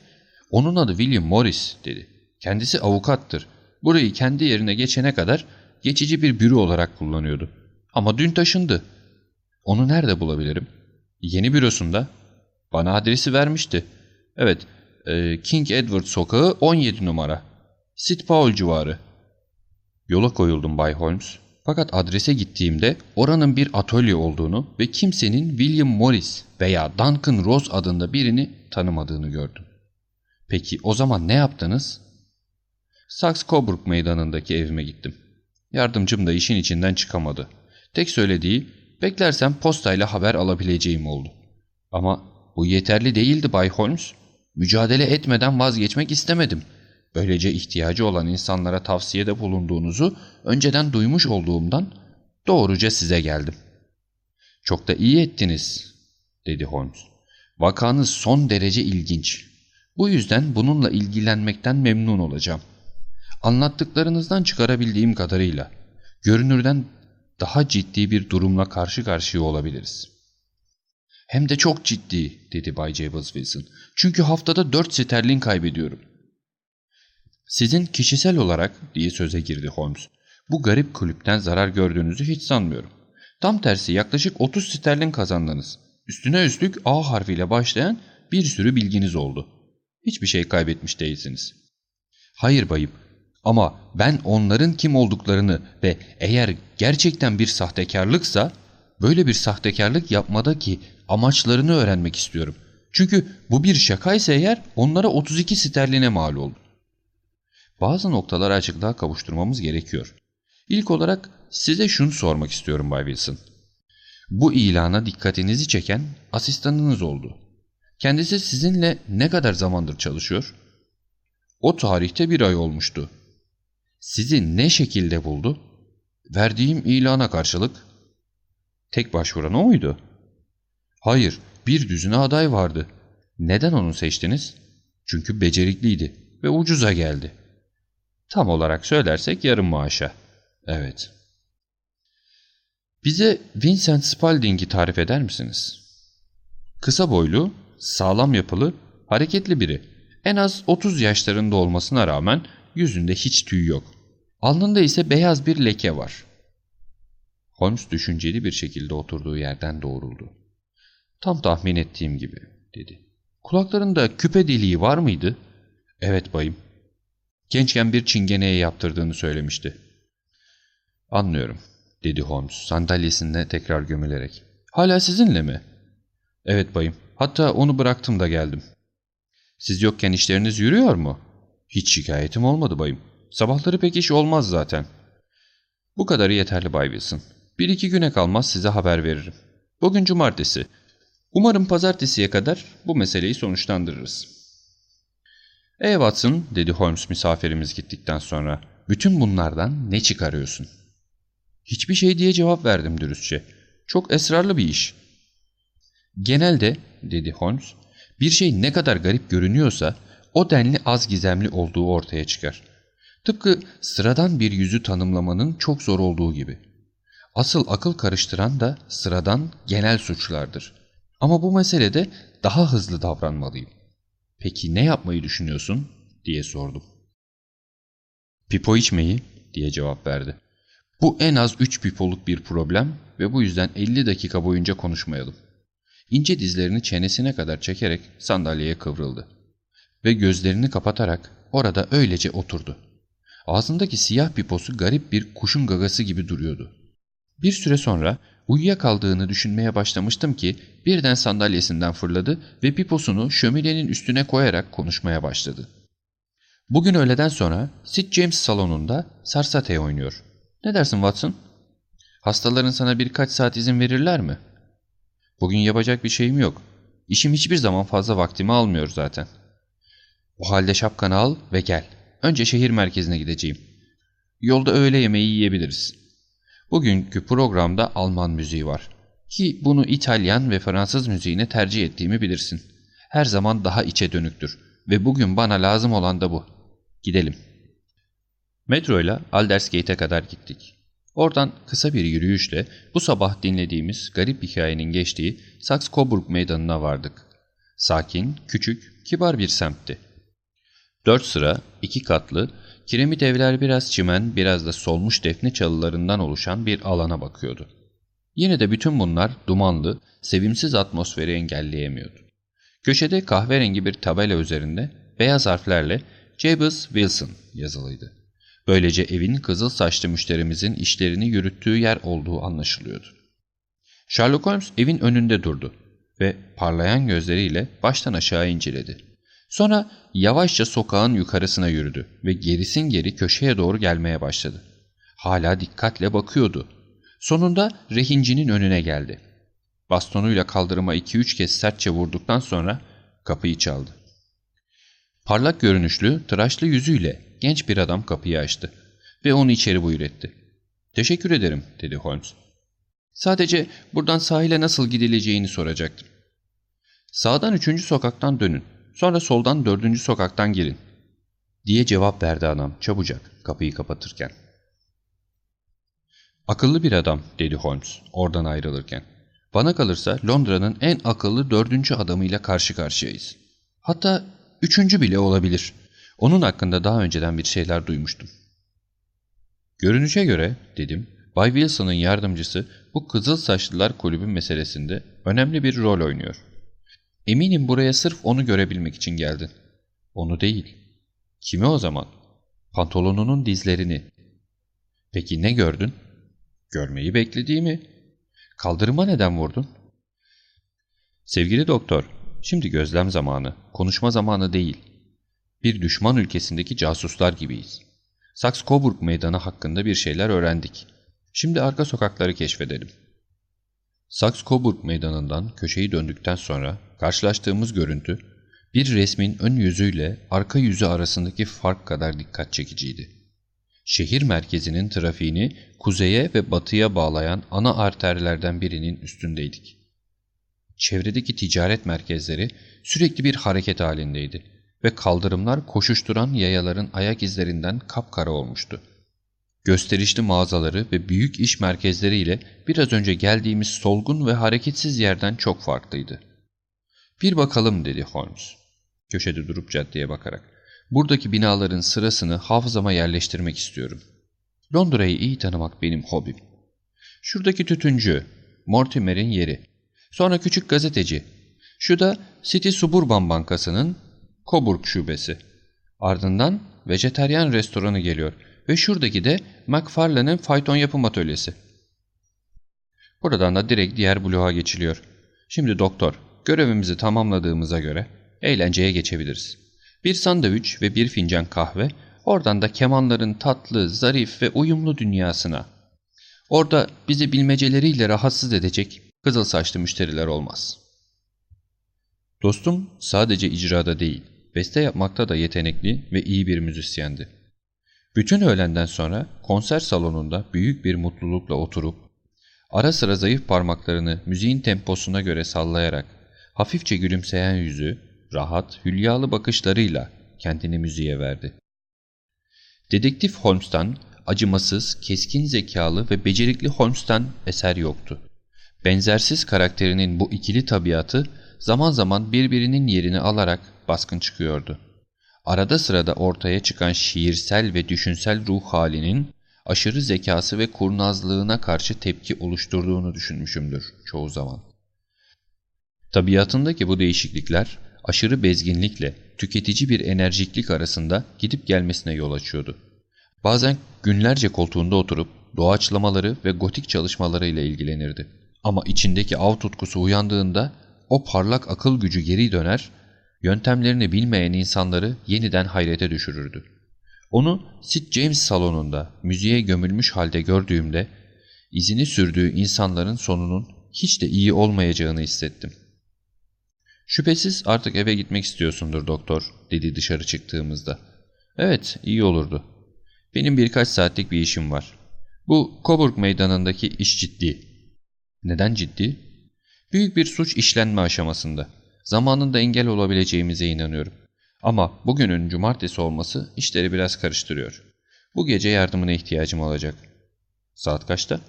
Onun adı William Morris dedi. Kendisi avukattır. Burayı kendi yerine geçene kadar geçici bir büro olarak kullanıyordu. Ama dün taşındı. Onu nerede bulabilirim? Yeni bürosunda. Bana adresi vermişti. Evet, e, King Edward Sokağı 17 numara. St. Paul civarı. Yola koyuldum Bay Holmes. Fakat adrese gittiğimde oranın bir atölye olduğunu ve kimsenin William Morris veya Duncan Rose adında birini tanımadığını gördüm. Peki o zaman ne yaptınız? Saxe-Coburg meydanındaki evime gittim. Yardımcım da işin içinden çıkamadı. Tek söylediği beklersem postayla haber alabileceğim oldu. Ama bu yeterli değildi Bay Holmes. Mücadele etmeden vazgeçmek istemedim. Böylece ihtiyacı olan insanlara tavsiyede bulunduğunuzu önceden duymuş olduğumdan doğruca size geldim. Çok da iyi ettiniz, dedi Holmes. Vakanız son derece ilginç. Bu yüzden bununla ilgilenmekten memnun olacağım. Anlattıklarınızdan çıkarabildiğim kadarıyla görünürden daha ciddi bir durumla karşı karşıya olabiliriz. Hem de çok ciddi, dedi Bay Jables Wilson. Çünkü haftada dört sterlin kaybediyorum. Sizin kişisel olarak, diye söze girdi Holmes, bu garip kulüpten zarar gördüğünüzü hiç sanmıyorum. Tam tersi yaklaşık 30 sterlin kazandınız. Üstüne üstlük A harfiyle başlayan bir sürü bilginiz oldu. Hiçbir şey kaybetmiş değilsiniz. Hayır bayım ama ben onların kim olduklarını ve eğer gerçekten bir sahtekarlıksa böyle bir sahtekarlık yapmadaki amaçlarını öğrenmek istiyorum. Çünkü bu bir şakaysa eğer onlara 32 sterline mal oldu. Bazı noktaları açıklığa kavuşturmamız gerekiyor. İlk olarak size şunu sormak istiyorum Bay Wilson. Bu ilana dikkatinizi çeken asistanınız oldu. Kendisi sizinle ne kadar zamandır çalışıyor? O tarihte bir ay olmuştu. Sizi ne şekilde buldu? Verdiğim ilana karşılık. Tek başvuran o muydu? Hayır, bir düzine aday vardı. Neden onu seçtiniz? Çünkü becerikliydi ve ucuza geldi. Tam olarak söylersek yarım maaşa. Evet. Bize Vincent Spalding'i tarif eder misiniz? Kısa boylu, sağlam yapılı, hareketli biri. En az 30 yaşlarında olmasına rağmen yüzünde hiç tüy yok. Alnında ise beyaz bir leke var. Holmes düşünceli bir şekilde oturduğu yerden doğruldu. Tam tahmin ettiğim gibi, dedi. Kulaklarında küpe deliği var mıydı? Evet bayım. Gençken bir çingeneye yaptırdığını söylemişti. Anlıyorum, dedi Holmes sandalyesinde tekrar gömülerek. Hala sizinle mi? Evet bayım. Hatta onu bıraktım da geldim. Siz yokken işleriniz yürüyor mu? Hiç şikayetim olmadı bayım. Sabahları pek iş olmaz zaten. Bu kadarı yeterli Bay Wilson. Bir iki güne kalmaz size haber veririm. Bugün cumartesi. Umarım pazartesiye kadar bu meseleyi sonuçlandırırız. ''Ey Watson'' dedi Holmes misafirimiz gittikten sonra. ''Bütün bunlardan ne çıkarıyorsun?'' ''Hiçbir şey diye cevap verdim dürüstçe. Çok esrarlı bir iş.'' ''Genelde'' dedi Holmes, ''bir şey ne kadar garip görünüyorsa o denli az gizemli olduğu ortaya çıkar. Tıpkı sıradan bir yüzü tanımlamanın çok zor olduğu gibi. Asıl akıl karıştıran da sıradan genel suçlardır. Ama bu meselede daha hızlı davranmalıyım. Peki ne yapmayı düşünüyorsun? diye sordum. Pipo içmeyi diye cevap verdi. Bu en az 3 pipoluk bir problem ve bu yüzden 50 dakika boyunca konuşmayalım. İnce dizlerini çenesine kadar çekerek sandalyeye kıvrıldı. Ve gözlerini kapatarak orada öylece oturdu. Ağzındaki siyah piposu garip bir kuşun gagası gibi duruyordu. Bir süre sonra uyuyakaldığını düşünmeye başlamıştım ki birden sandalyesinden fırladı ve piposunu şöminenin üstüne koyarak konuşmaya başladı. Bugün öğleden sonra St. James salonunda sarsate oynuyor. Ne dersin Watson? Hastaların sana birkaç saat izin verirler mi? Bugün yapacak bir şeyim yok. İşim hiçbir zaman fazla vaktimi almıyor zaten. O halde şapkanı al ve gel. Önce şehir merkezine gideceğim. Yolda öğle yemeği yiyebiliriz. Bugünkü programda Alman müziği var. Ki bunu İtalyan ve Fransız müziğine tercih ettiğimi bilirsin. Her zaman daha içe dönüktür. Ve bugün bana lazım olan da bu. Gidelim. Metro ile Aldersgate'e kadar gittik. Oradan kısa bir yürüyüşle bu sabah dinlediğimiz garip hikayenin geçtiği Saxe-Coburg meydanına vardık. Sakin, küçük, kibar bir semtti. Dört sıra, iki katlı, kiremit evler biraz çimen, biraz da solmuş defne çalılarından oluşan bir alana bakıyordu. Yine de bütün bunlar dumanlı, sevimsiz atmosferi engelleyemiyordu. Köşede kahverengi bir tabela üzerinde beyaz harflerle Jabez Wilson yazılıydı. Böylece evin kızıl saçlı müşterimizin işlerini yürüttüğü yer olduğu anlaşılıyordu. Sherlock Holmes evin önünde durdu ve parlayan gözleriyle baştan aşağı inceledi. Sonra yavaşça sokağın yukarısına yürüdü ve gerisin geri köşeye doğru gelmeye başladı. Hala dikkatle bakıyordu. Sonunda rehincinin önüne geldi. Bastonuyla kaldırıma iki üç kez sertçe vurduktan sonra kapıyı çaldı. Parlak görünüşlü, tıraşlı yüzüyle genç bir adam kapıyı açtı ve onu içeri buyur etti. ''Teşekkür ederim.'' dedi Holmes. ''Sadece buradan sahile nasıl gidileceğini soracaktım.'' ''Sağdan üçüncü sokaktan dönün, sonra soldan dördüncü sokaktan girin.'' diye cevap verdi adam çabucak kapıyı kapatırken. ''Akıllı bir adam.'' dedi Holmes oradan ayrılırken. ''Bana kalırsa Londra'nın en akıllı dördüncü adamıyla karşı karşıyayız. Hatta üçüncü bile olabilir.'' Onun hakkında daha önceden bir şeyler duymuştum. Görünüşe göre, dedim, Bay Wilson'ın yardımcısı bu Kızıl Saçlılar Kulübü meselesinde önemli bir rol oynuyor. Eminim buraya sırf onu görebilmek için geldin. Onu değil. Kimi o zaman? Pantolonunun dizlerini. Peki ne gördün? Görmeyi beklediğimi. Kaldırıma neden vurdun? Sevgili doktor, şimdi gözlem zamanı, konuşma zamanı değil. Bir düşman ülkesindeki casuslar gibiyiz. Saxe-Coburg meydanı hakkında bir şeyler öğrendik. Şimdi arka sokakları keşfedelim. Saxe-Coburg meydanından köşeyi döndükten sonra karşılaştığımız görüntü bir resmin ön yüzüyle arka yüzü arasındaki fark kadar dikkat çekiciydi. Şehir merkezinin trafiğini kuzeye ve batıya bağlayan ana arterlerden birinin üstündeydik. Çevredeki ticaret merkezleri sürekli bir hareket halindeydi ve kaldırımlar koşuşturan yayaların ayak izlerinden kapkara olmuştu. Gösterişli mağazaları ve büyük iş merkezleriyle biraz önce geldiğimiz solgun ve hareketsiz yerden çok farklıydı. ''Bir bakalım'' dedi Holmes. Köşede durup caddeye bakarak. ''Buradaki binaların sırasını hafızama yerleştirmek istiyorum. Londra'yı iyi tanımak benim hobim. Şuradaki tütüncü, Mortimer'in yeri. Sonra küçük gazeteci. Şu da City Suburban Bankası'nın Coburg şubesi. Ardından vejeteryan restoranı geliyor ve şuradaki de McFarlane'ın fayton yapım atölyesi. Buradan da direkt diğer bloğa geçiliyor. Şimdi doktor, görevimizi tamamladığımıza göre eğlenceye geçebiliriz. Bir sandviç ve bir fincan kahve, oradan da kemanların tatlı, zarif ve uyumlu dünyasına. Orada bizi bilmeceleriyle rahatsız edecek kızıl saçlı müşteriler olmaz. Dostum sadece icrada değil, Beste yapmakta da yetenekli ve iyi bir müzisyendi. Bütün öğlenden sonra konser salonunda büyük bir mutlulukla oturup, ara sıra zayıf parmaklarını müziğin temposuna göre sallayarak, hafifçe gülümseyen yüzü, rahat, hülyalı bakışlarıyla kendini müziğe verdi. Dedektif Holmes'tan, acımasız, keskin zekalı ve becerikli Holmes'tan eser yoktu. Benzersiz karakterinin bu ikili tabiatı zaman zaman birbirinin yerini alarak baskın çıkıyordu. Arada sırada ortaya çıkan şiirsel ve düşünsel ruh halinin aşırı zekası ve kurnazlığına karşı tepki oluşturduğunu düşünmüşümdür çoğu zaman. Tabiatındaki bu değişiklikler aşırı bezginlikle tüketici bir enerjiklik arasında gidip gelmesine yol açıyordu. Bazen günlerce koltuğunda oturup doğaçlamaları ve gotik çalışmalarıyla ilgilenirdi. Ama içindeki av tutkusu uyandığında o parlak akıl gücü geri döner yöntemlerini bilmeyen insanları yeniden hayrete düşürürdü. Onu St. James salonunda müziğe gömülmüş halde gördüğümde izini sürdüğü insanların sonunun hiç de iyi olmayacağını hissettim. Şüphesiz artık eve gitmek istiyorsundur doktor, dedi dışarı çıktığımızda. Evet, iyi olurdu. Benim birkaç saatlik bir işim var. Bu Coburg meydanındaki iş ciddi. Neden ciddi? Büyük bir suç işlenme aşamasında. Zamanında engel olabileceğimize inanıyorum. Ama bugünün cumartesi olması işleri biraz karıştırıyor. Bu gece yardımına ihtiyacım olacak. Saat kaçta?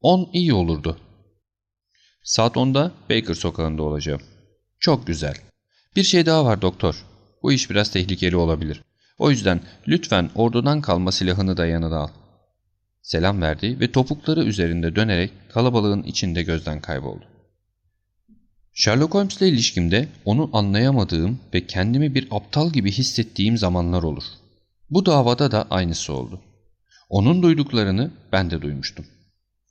10 iyi olurdu. Saat 10'da Baker sokağında olacağım. Çok güzel. Bir şey daha var doktor. Bu iş biraz tehlikeli olabilir. O yüzden lütfen ordudan kalma silahını da yanına al. Selam verdi ve topukları üzerinde dönerek kalabalığın içinde gözden kayboldu. Sherlock Holmes ile ilişkimde onu anlayamadığım ve kendimi bir aptal gibi hissettiğim zamanlar olur. Bu davada da aynısı oldu. Onun duyduklarını ben de duymuştum.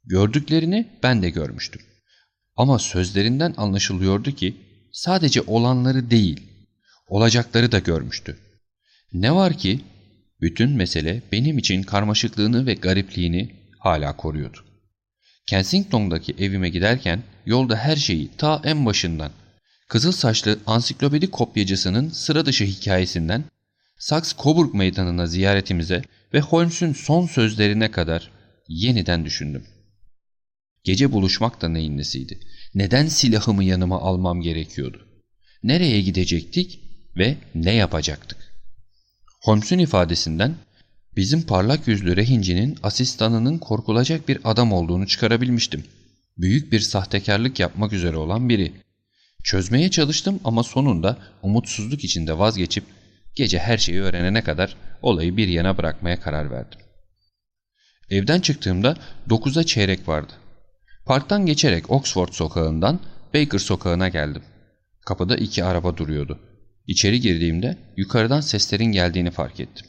Gördüklerini ben de görmüştüm. Ama sözlerinden anlaşılıyordu ki sadece olanları değil, olacakları da görmüştü. Ne var ki bütün mesele benim için karmaşıklığını ve garipliğini hala koruyordu. Kensington'daki evime giderken yolda her şeyi ta en başından, kızıl saçlı ansiklopedi kopyacısının sıra dışı hikayesinden, Saxe-Coburg meydanına ziyaretimize ve Holmes'un son sözlerine kadar yeniden düşündüm. Gece buluşmak da neyin nesiydi? Neden silahımı yanıma almam gerekiyordu? Nereye gidecektik ve ne yapacaktık? Holmes'un ifadesinden bizim parlak yüzlü rehincinin asistanının korkulacak bir adam olduğunu çıkarabilmiştim. Büyük bir sahtekarlık yapmak üzere olan biri. Çözmeye çalıştım ama sonunda umutsuzluk içinde vazgeçip gece her şeyi öğrenene kadar olayı bir yana bırakmaya karar verdim. Evden çıktığımda 9'a çeyrek vardı. Parktan geçerek Oxford sokağından Baker sokağına geldim. Kapıda iki araba duruyordu. İçeri girdiğimde yukarıdan seslerin geldiğini fark ettim.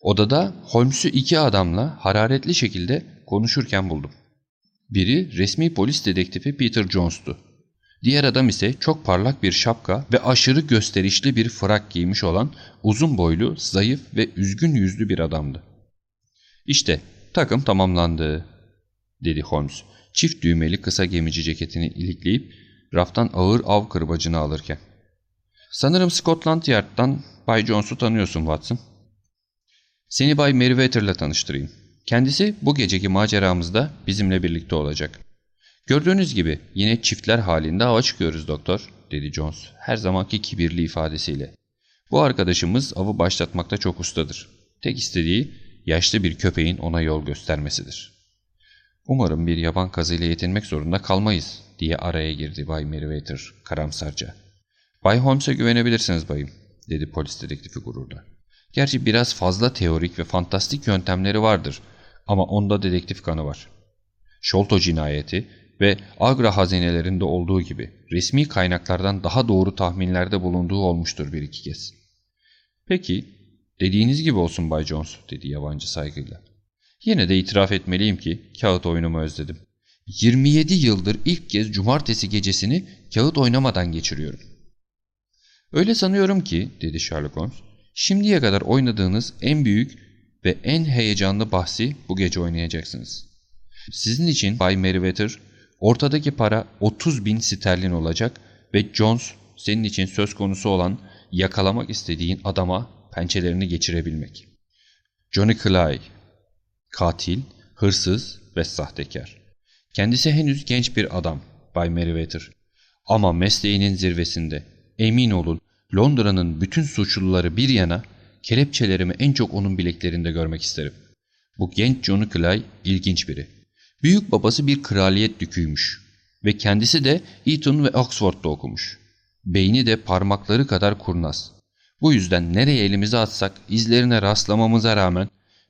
Odada Holmes'u iki adamla hararetli şekilde konuşurken buldum. Biri resmi polis dedektifi Peter Jones'tu. Diğer adam ise çok parlak bir şapka ve aşırı gösterişli bir frak giymiş olan uzun boylu, zayıf ve üzgün yüzlü bir adamdı. İşte takım tamamlandı, dedi Holmes çift düğmeli kısa gemici ceketini ilikleyip raftan ağır av kırbacını alırken. Sanırım Scotland Yard'dan Bay Jones'u tanıyorsun Watson. Seni Bay Meriwether'la tanıştırayım. Kendisi bu geceki maceramızda bizimle birlikte olacak. Gördüğünüz gibi yine çiftler halinde hava çıkıyoruz doktor, dedi Jones her zamanki kibirli ifadesiyle. Bu arkadaşımız avı başlatmakta çok ustadır. Tek istediği yaşlı bir köpeğin ona yol göstermesidir. Umarım bir yaban kazıyla yetinmek zorunda kalmayız diye araya girdi Bay Meriwether karamsarca. Bay Holmes'e güvenebilirsiniz bayım dedi polis dedektifi gururla. Gerçi biraz fazla teorik ve fantastik yöntemleri vardır ama onda dedektif kanı var. Şolto cinayeti ve Agra hazinelerinde olduğu gibi resmi kaynaklardan daha doğru tahminlerde bulunduğu olmuştur bir iki kez. Peki, dediğiniz gibi olsun Bay Jones dedi yabancı saygıyla. Yine de itiraf etmeliyim ki kağıt oyunumu özledim. 27 yıldır ilk kez cumartesi gecesini kağıt oynamadan geçiriyorum. Öyle sanıyorum ki, dedi Sherlock Holmes, şimdiye kadar oynadığınız en büyük ve en heyecanlı bahsi bu gece oynayacaksınız. Sizin için Bay Meriwether, ortadaki para 30 bin sterlin olacak ve Jones senin için söz konusu olan yakalamak istediğin adama pençelerini geçirebilmek. Johnny Clay, katil, hırsız ve sahtekar. Kendisi henüz genç bir adam, Bay Meriwether. Ama mesleğinin zirvesinde. Emin olun, Londra'nın bütün suçluları bir yana, kelepçelerimi en çok onun bileklerinde görmek isterim. Bu genç John Clay ilginç biri. Büyük babası bir kraliyet düküymüş ve kendisi de Eton ve Oxford'da okumuş. Beyni de parmakları kadar kurnaz. Bu yüzden nereye elimizi atsak izlerine rastlamamıza rağmen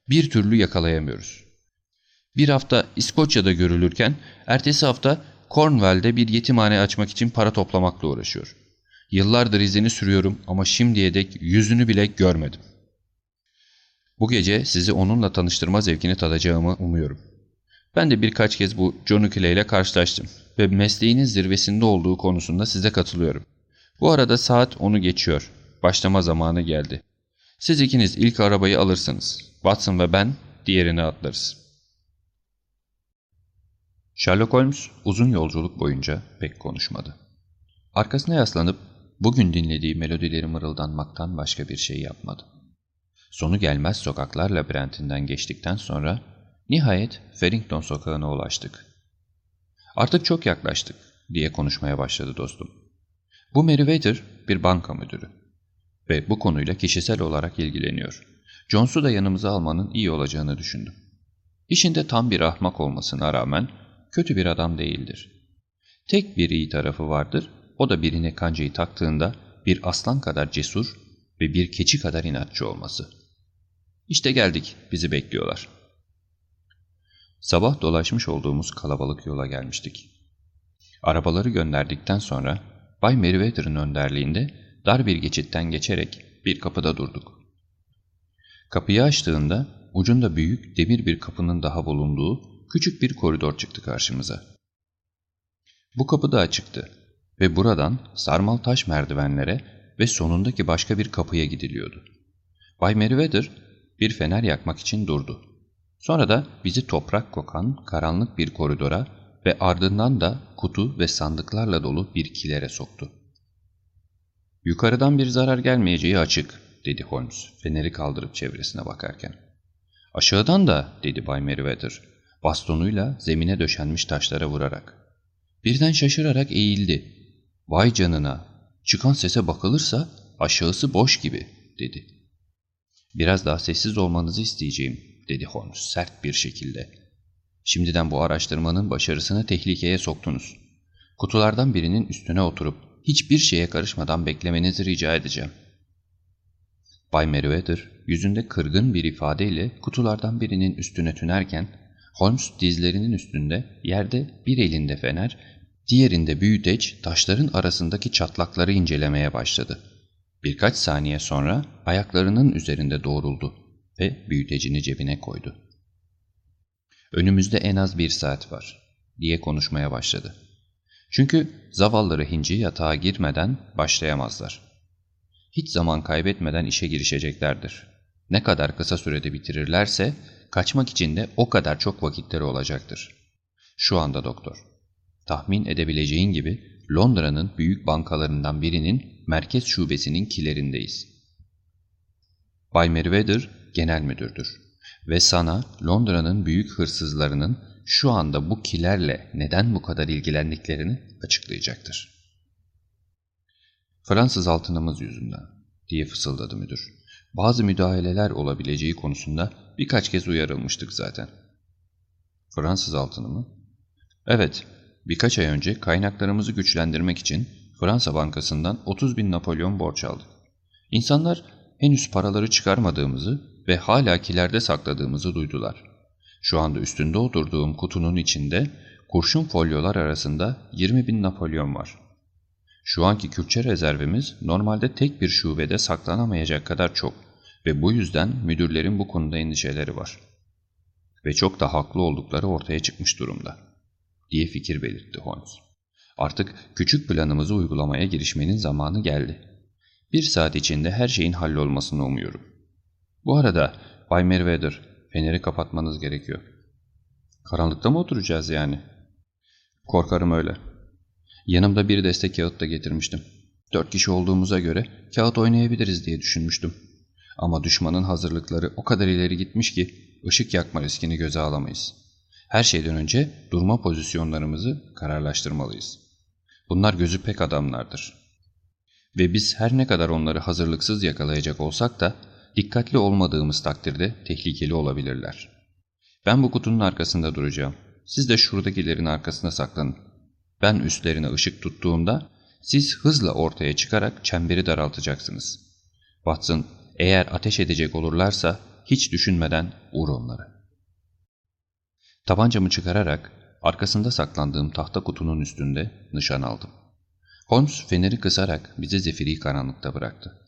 bir türlü yakalayamıyoruz. Bir hafta İskoçya'da görülürken ertesi hafta Cornwall'de bir yetimhane açmak için para toplamakla uğraşıyor. Yıllardır izini sürüyorum ama şimdiye dek yüzünü bile görmedim. Bu gece sizi onunla tanıştırma zevkini tadacağımı umuyorum. Ben de birkaç kez bu John Clay ile karşılaştım ve mesleğinin zirvesinde olduğu konusunda size katılıyorum. Bu arada saat onu geçiyor. Başlama zamanı geldi. Siz ikiniz ilk arabayı alırsınız. Watson ve ben diğerini atlarız. Sherlock Holmes uzun yolculuk boyunca pek konuşmadı. Arkasına yaslanıp bugün dinlediği melodileri mırıldanmaktan başka bir şey yapmadı. Sonu gelmez sokaklar labirentinden geçtikten sonra nihayet Farrington sokağına ulaştık. Artık çok yaklaştık diye konuşmaya başladı dostum. Bu Meriwether bir banka müdürü ve bu konuyla kişisel olarak ilgileniyor. Jones'u da yanımıza almanın iyi olacağını düşündüm. İşinde tam bir ahmak olmasına rağmen kötü bir adam değildir. Tek bir iyi tarafı vardır, o da birine kancayı taktığında bir aslan kadar cesur ve bir keçi kadar inatçı olması. İşte geldik, bizi bekliyorlar. Sabah dolaşmış olduğumuz kalabalık yola gelmiştik. Arabaları gönderdikten sonra Bay Meriwether'ın önderliğinde dar bir geçitten geçerek bir kapıda durduk. Kapıyı açtığında ucunda büyük demir bir kapının daha bulunduğu küçük bir koridor çıktı karşımıza. Bu kapı da açıktı ve buradan sarmal taş merdivenlere ve sonundaki başka bir kapıya gidiliyordu. Bay Meriwether bir fener yakmak için durdu. Sonra da bizi toprak kokan karanlık bir koridora ve ardından da kutu ve sandıklarla dolu bir kilere soktu. Yukarıdan bir zarar gelmeyeceği açık, dedi Holmes, feneri kaldırıp çevresine bakarken. Aşağıdan da, dedi Bay Meriwether, bastonuyla zemine döşenmiş taşlara vurarak. Birden şaşırarak eğildi. Vay canına, çıkan sese bakılırsa aşağısı boş gibi, dedi. Biraz daha sessiz olmanızı isteyeceğim, dedi Holmes sert bir şekilde. Şimdiden bu araştırmanın başarısını tehlikeye soktunuz. Kutulardan birinin üstüne oturup hiçbir şeye karışmadan beklemenizi rica edeceğim. Bay Meriwether yüzünde kırgın bir ifadeyle kutulardan birinin üstüne tünerken Holmes dizlerinin üstünde yerde bir elinde fener, diğerinde büyüteç taşların arasındaki çatlakları incelemeye başladı. Birkaç saniye sonra ayaklarının üzerinde doğruldu ve büyütecini cebine koydu. Önümüzde en az bir saat var diye konuşmaya başladı. Çünkü zavalları hinci yatağa girmeden başlayamazlar. Hiç zaman kaybetmeden işe girişeceklerdir. Ne kadar kısa sürede bitirirlerse kaçmak için de o kadar çok vakitleri olacaktır. Şu anda doktor. Tahmin edebileceğin gibi Londra'nın büyük bankalarından birinin merkez şubesinin kilerindeyiz. Bay Meriwether genel müdürdür ve sana Londra'nın büyük hırsızlarının şu anda bu kilerle neden bu kadar ilgilendiklerini açıklayacaktır. Fransız altınımız yüzünden diye fısıldadı müdür. Bazı müdahaleler olabileceği konusunda birkaç kez uyarılmıştık zaten. Fransız altını mı? Evet, birkaç ay önce kaynaklarımızı güçlendirmek için Fransa Bankası'ndan 30 bin Napolyon borç aldık. İnsanlar henüz paraları çıkarmadığımızı ve hala kilerde sakladığımızı duydular. Şu anda üstünde oturduğum kutunun içinde kurşun folyolar arasında 20 bin Napolyon var. Şu anki Kürtçe rezervimiz normalde tek bir şubede saklanamayacak kadar çok ve bu yüzden müdürlerin bu konuda endişeleri var. Ve çok da haklı oldukları ortaya çıkmış durumda, diye fikir belirtti Holmes. Artık küçük planımızı uygulamaya girişmenin zamanı geldi. Bir saat içinde her şeyin hallolmasını umuyorum. Bu arada Bay Meriwether, feneri kapatmanız gerekiyor. Karanlıkta mı oturacağız yani? Korkarım öyle. Yanımda bir destek kağıt da getirmiştim. Dört kişi olduğumuza göre kağıt oynayabiliriz diye düşünmüştüm. Ama düşmanın hazırlıkları o kadar ileri gitmiş ki ışık yakma riskini göze alamayız. Her şeyden önce durma pozisyonlarımızı kararlaştırmalıyız. Bunlar gözü pek adamlardır. Ve biz her ne kadar onları hazırlıksız yakalayacak olsak da dikkatli olmadığımız takdirde tehlikeli olabilirler. Ben bu kutunun arkasında duracağım. Siz de şuradakilerin arkasına saklanın. Ben üstlerine ışık tuttuğumda siz hızla ortaya çıkarak çemberi daraltacaksınız. Watson eğer ateş edecek olurlarsa hiç düşünmeden vur onları. Tabancamı çıkararak arkasında saklandığım tahta kutunun üstünde nişan aldım. Holmes feneri kısarak bizi zefiri karanlıkta bıraktı.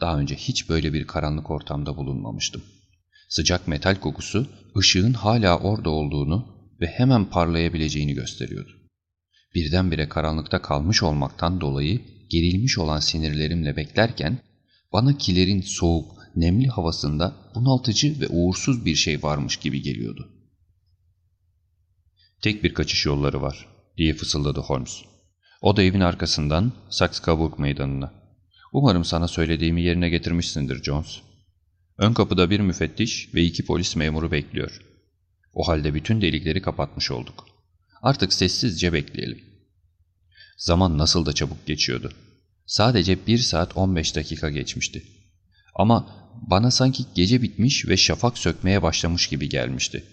Daha önce hiç böyle bir karanlık ortamda bulunmamıştım. Sıcak metal kokusu ışığın hala orada olduğunu ve hemen parlayabileceğini gösteriyordu. Birdenbire karanlıkta kalmış olmaktan dolayı gerilmiş olan sinirlerimle beklerken bana kilerin soğuk, nemli havasında bunaltıcı ve uğursuz bir şey varmış gibi geliyordu. Tek bir kaçış yolları var diye fısıldadı Holmes. O da evin arkasından Saks Kaburg meydanına. Umarım sana söylediğimi yerine getirmişsindir Jones. Ön kapıda bir müfettiş ve iki polis memuru bekliyor. O halde bütün delikleri kapatmış olduk. Artık sessizce bekleyelim. Zaman nasıl da çabuk geçiyordu. Sadece 1 saat 15 dakika geçmişti. Ama bana sanki gece bitmiş ve şafak sökmeye başlamış gibi gelmişti.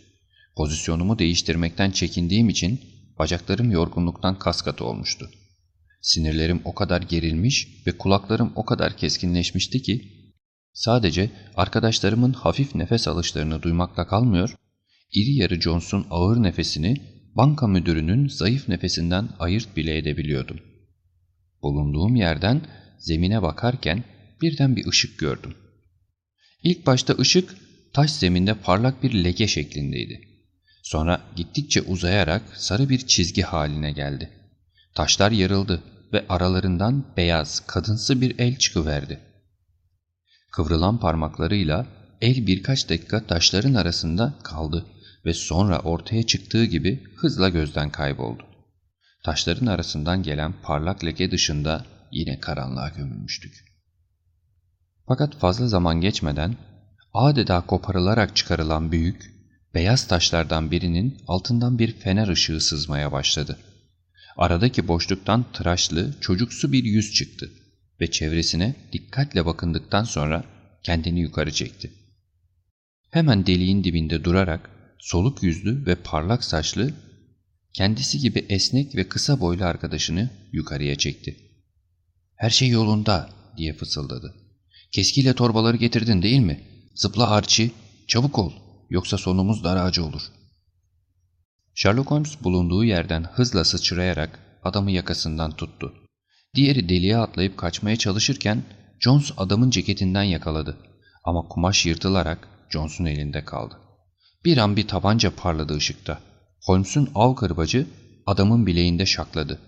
Pozisyonumu değiştirmekten çekindiğim için bacaklarım yorgunluktan kas katı olmuştu. Sinirlerim o kadar gerilmiş ve kulaklarım o kadar keskinleşmişti ki sadece arkadaşlarımın hafif nefes alışlarını duymakla kalmıyor, iri yarı Jones'un ağır nefesini banka müdürünün zayıf nefesinden ayırt bile edebiliyordum. Bulunduğum yerden zemine bakarken birden bir ışık gördüm. İlk başta ışık taş zeminde parlak bir leke şeklindeydi. Sonra gittikçe uzayarak sarı bir çizgi haline geldi. Taşlar yarıldı ve aralarından beyaz, kadınsı bir el çıkıverdi. Kıvrılan parmaklarıyla el birkaç dakika taşların arasında kaldı ve sonra ortaya çıktığı gibi hızla gözden kayboldu. Taşların arasından gelen parlak leke dışında yine karanlığa gömülmüştük. Fakat fazla zaman geçmeden adeta koparılarak çıkarılan büyük, beyaz taşlardan birinin altından bir fener ışığı sızmaya başladı. Aradaki boşluktan tıraşlı, çocuksu bir yüz çıktı ve çevresine dikkatle bakındıktan sonra kendini yukarı çekti. Hemen deliğin dibinde durarak soluk yüzlü ve parlak saçlı, kendisi gibi esnek ve kısa boylu arkadaşını yukarıya çekti. ''Her şey yolunda.'' diye fısıldadı. ''Keskiyle torbaları getirdin değil mi? Zıpla Archie, çabuk ol, yoksa sonumuz dar ağacı olur.'' Sherlock Holmes bulunduğu yerden hızla sıçrayarak adamı yakasından tuttu. Diğeri deliğe atlayıp kaçmaya çalışırken Jones adamın ceketinden yakaladı. Ama kumaş yırtılarak Jones'un elinde kaldı. Bir an bir tabanca parladı ışıkta. Holmes'un av kırbacı adamın bileğinde şakladı.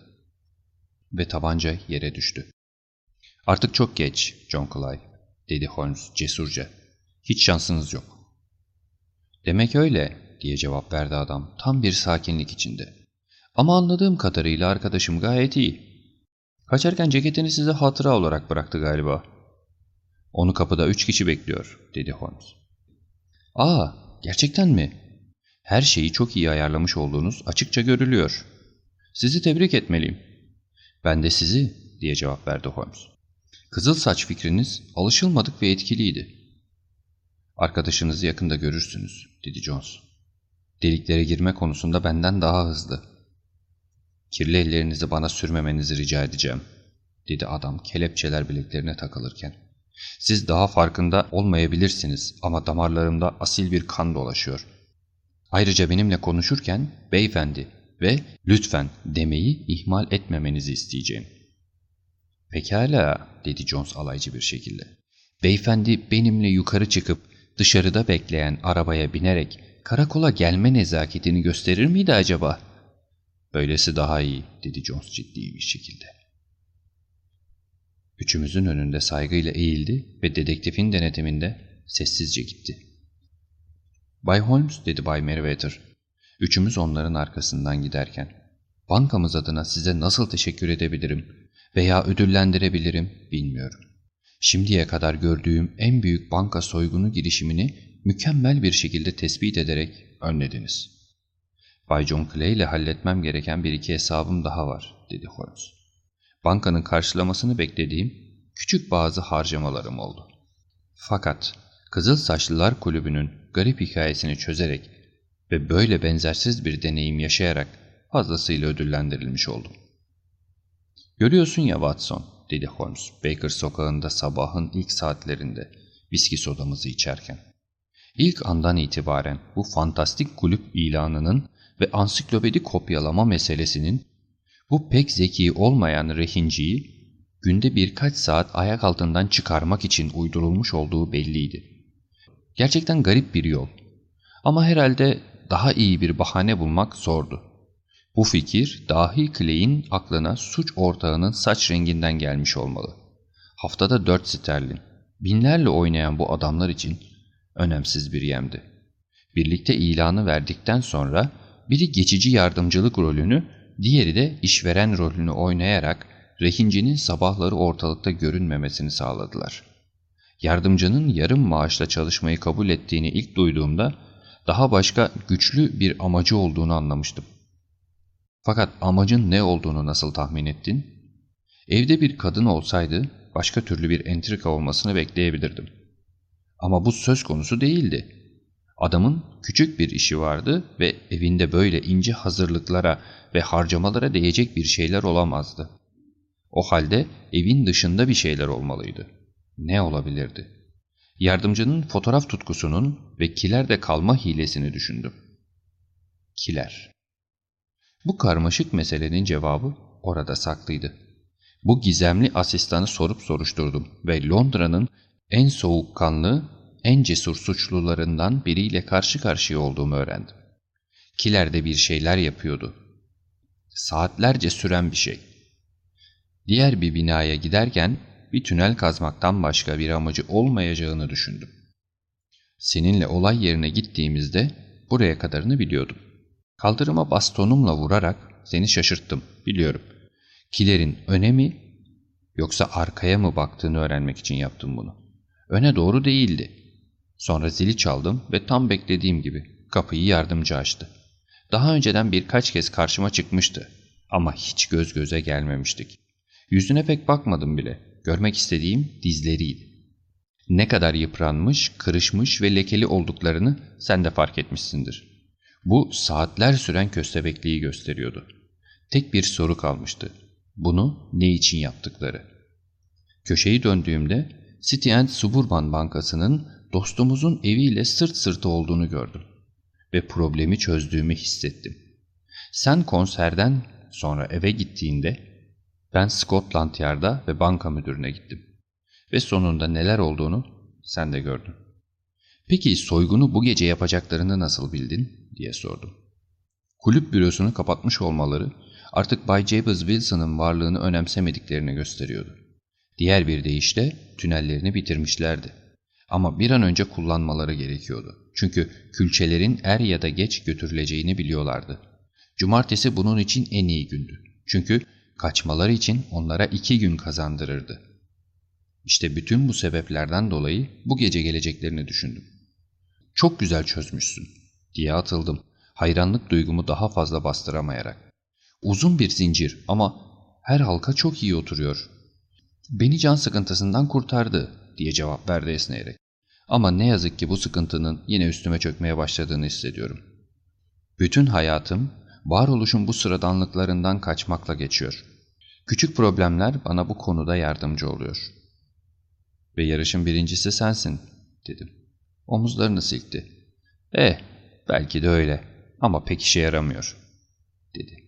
Ve tabanca yere düştü. ''Artık çok geç, John Clive.'' dedi Holmes cesurca. ''Hiç şansınız yok.'' ''Demek öyle.'' diye cevap verdi adam tam bir sakinlik içinde. ''Ama anladığım kadarıyla arkadaşım gayet iyi. Kaçarken ceketini size hatıra olarak bıraktı galiba.'' ''Onu kapıda üç kişi bekliyor.'' dedi Holmes. ''Aa, gerçekten mi? Her şeyi çok iyi ayarlamış olduğunuz açıkça görülüyor. Sizi tebrik etmeliyim.'' ''Ben de sizi.'' diye cevap verdi Holmes. ''Kızıl saç fikriniz alışılmadık ve etkiliydi.'' ''Arkadaşınızı yakında görürsünüz.'' dedi Jones. Deliklere girme konusunda benden daha hızlı. Kirli ellerinizi bana sürmemenizi rica edeceğim, dedi adam kelepçeler bileklerine takılırken. Siz daha farkında olmayabilirsiniz ama damarlarımda asil bir kan dolaşıyor. Ayrıca benimle konuşurken beyefendi ve lütfen demeyi ihmal etmemenizi isteyeceğim. Pekala, dedi Jones alaycı bir şekilde. Beyefendi benimle yukarı çıkıp dışarıda bekleyen arabaya binerek karakola gelme nezaketini gösterir miydi acaba? Böylesi daha iyi, dedi Jones ciddi bir şekilde. Üçümüzün önünde saygıyla eğildi ve dedektifin denetiminde sessizce gitti. Bay Holmes, dedi Bay Meriwether. Üçümüz onların arkasından giderken. Bankamız adına size nasıl teşekkür edebilirim veya ödüllendirebilirim bilmiyorum. Şimdiye kadar gördüğüm en büyük banka soygunu girişimini mükemmel bir şekilde tespit ederek önlediniz. Bay John Clay ile halletmem gereken bir iki hesabım daha var, dedi Holmes. Bankanın karşılamasını beklediğim küçük bazı harcamalarım oldu. Fakat Kızıl Saçlılar Kulübü'nün garip hikayesini çözerek ve böyle benzersiz bir deneyim yaşayarak fazlasıyla ödüllendirilmiş oldum. Görüyorsun ya Watson, dedi Holmes, Baker sokağında sabahın ilk saatlerinde viski sodamızı içerken. İlk andan itibaren bu fantastik kulüp ilanının ve ansiklopedi kopyalama meselesinin bu pek zeki olmayan rehinciyi günde birkaç saat ayak altından çıkarmak için uydurulmuş olduğu belliydi. Gerçekten garip bir yol. Ama herhalde daha iyi bir bahane bulmak zordu. Bu fikir dahi Clay'in aklına suç ortağının saç renginden gelmiş olmalı. Haftada dört sterlin. Binlerle oynayan bu adamlar için önemsiz bir yemdi. Birlikte ilanı verdikten sonra biri geçici yardımcılık rolünü, diğeri de işveren rolünü oynayarak rehincinin sabahları ortalıkta görünmemesini sağladılar. Yardımcının yarım maaşla çalışmayı kabul ettiğini ilk duyduğumda daha başka güçlü bir amacı olduğunu anlamıştım. Fakat amacın ne olduğunu nasıl tahmin ettin? Evde bir kadın olsaydı başka türlü bir entrika olmasını bekleyebilirdim. Ama bu söz konusu değildi. Adamın küçük bir işi vardı ve evinde böyle ince hazırlıklara ve harcamalara değecek bir şeyler olamazdı. O halde evin dışında bir şeyler olmalıydı. Ne olabilirdi? Yardımcının fotoğraf tutkusunun ve kilerde kalma hilesini düşündüm. Kiler. Bu karmaşık meselenin cevabı orada saklıydı. Bu gizemli asistanı sorup soruşturdum ve Londra'nın en soğukkanlı, en cesur suçlularından biriyle karşı karşıya olduğumu öğrendim. Kilerde bir şeyler yapıyordu. Saatlerce süren bir şey. Diğer bir binaya giderken bir tünel kazmaktan başka bir amacı olmayacağını düşündüm. Seninle olay yerine gittiğimizde buraya kadarını biliyordum. Kaldırıma bastonumla vurarak seni şaşırttım, biliyorum. Kilerin öne mi yoksa arkaya mı baktığını öğrenmek için yaptım bunu. Öne doğru değildi. Sonra zili çaldım ve tam beklediğim gibi kapıyı yardımcı açtı. Daha önceden birkaç kez karşıma çıkmıştı ama hiç göz göze gelmemiştik. Yüzüne pek bakmadım bile. Görmek istediğim dizleriydi. Ne kadar yıpranmış, kırışmış ve lekeli olduklarını sen de fark etmişsindir. Bu saatler süren köstebekliği gösteriyordu. Tek bir soru kalmıştı. Bunu ne için yaptıkları? Köşeyi döndüğümde City and Suburban Bankası'nın dostumuzun eviyle sırt sırta olduğunu gördüm. Ve problemi çözdüğümü hissettim. Sen konserden sonra eve gittiğinde ben Scotland Yard'a ve banka müdürüne gittim. Ve sonunda neler olduğunu sen de gördün. Peki soygunu bu gece yapacaklarını nasıl bildin diye sordum. Kulüp bürosunu kapatmış olmaları artık Bay Jabez Wilson'ın varlığını önemsemediklerini gösteriyordu. Diğer bir deyişle tünellerini bitirmişlerdi. Ama bir an önce kullanmaları gerekiyordu. Çünkü külçelerin er ya da geç götürüleceğini biliyorlardı. Cumartesi bunun için en iyi gündü. Çünkü kaçmaları için onlara iki gün kazandırırdı. İşte bütün bu sebeplerden dolayı bu gece geleceklerini düşündüm. Çok güzel çözmüşsün diye atıldım. Hayranlık duygumu daha fazla bastıramayarak. Uzun bir zincir ama her halka çok iyi oturuyor. Beni can sıkıntısından kurtardı diye cevap verdi esneyerek. Ama ne yazık ki bu sıkıntının yine üstüme çökmeye başladığını hissediyorum. Bütün hayatım varoluşun bu sıradanlıklarından kaçmakla geçiyor. Küçük problemler bana bu konuda yardımcı oluyor. Ve yarışın birincisi sensin, dedim. Omuzlarını silkti. Eh, belki de öyle ama pek işe yaramıyor, dedi.